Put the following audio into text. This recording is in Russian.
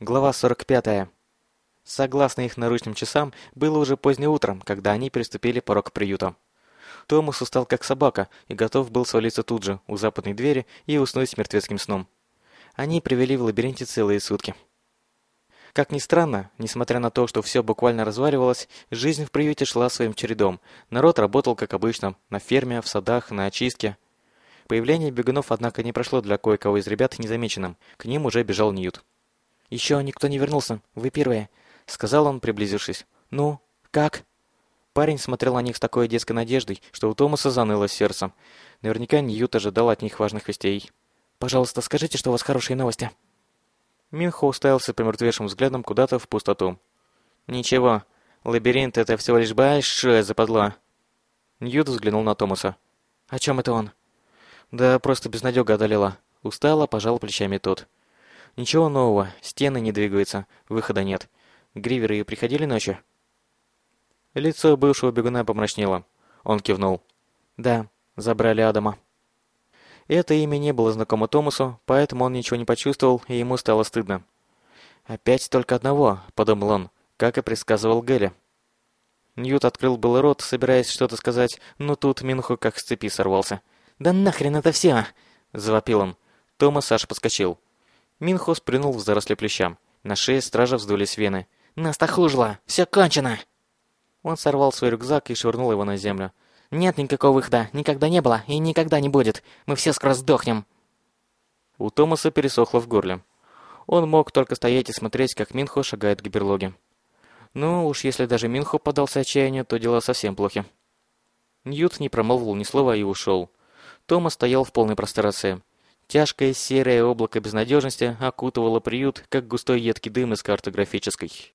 Глава 45. Согласно их наручным часам, было уже позднее утром, когда они переступили порог приюта. Томас устал как собака и готов был свалиться тут же, у западной двери, и уснуть с мертвецким сном. Они провели в лабиринте целые сутки. Как ни странно, несмотря на то, что все буквально разваливалось, жизнь в приюте шла своим чередом. Народ работал как обычно, на ферме, в садах, на очистке. Появление бегунов, однако, не прошло для кое-кого из ребят незамеченным. К ним уже бежал Ньют. «Еще никто не вернулся. Вы первые», — сказал он, приблизившись. «Ну, как?» Парень смотрел на них с такой детской надеждой, что у Томаса заныло сердце. Наверняка Ньют ожидал от них важных вестей. «Пожалуйста, скажите, что у вас хорошие новости». Минхо уставился помертвевшим взглядом куда-то в пустоту. «Ничего, лабиринт — это всего лишь большое западло». Ньют взглянул на Томаса. «О чем это он?» «Да просто безнадега одолела». Устало пожал плечами тот. Ничего нового, стены не двигаются, выхода нет. Гриверы приходили ночью? Лицо бывшего бегуна помрачнело. Он кивнул. Да, забрали Адама. Это имя не было знакомо Томасу, поэтому он ничего не почувствовал, и ему стало стыдно. «Опять только одного», — подумал он, как и предсказывал Гелли. Ньют открыл был рот, собираясь что-то сказать, но тут Минху как с цепи сорвался. «Да нахрен это все!» — завопил он. Томас аж подскочил. Минхо спрыгнул в заросли плющам. На шее стража вздулись вены. «Нас тахужило! Все кончено!» Он сорвал свой рюкзак и швырнул его на землю. «Нет никакого выхода, никогда не было и никогда не будет. Мы все скоро сдохнем!» У Томаса пересохло в горле. Он мог только стоять и смотреть, как Минхо шагает к берлоге. Ну, уж если даже Минхо подался отчаянию, то дела совсем плохи. Ньют не промолвил ни слова и ушел. Томас стоял в полной прострации. Тяжкое серое облако безнадежности окутывало приют, как густой едкий дым из картографической.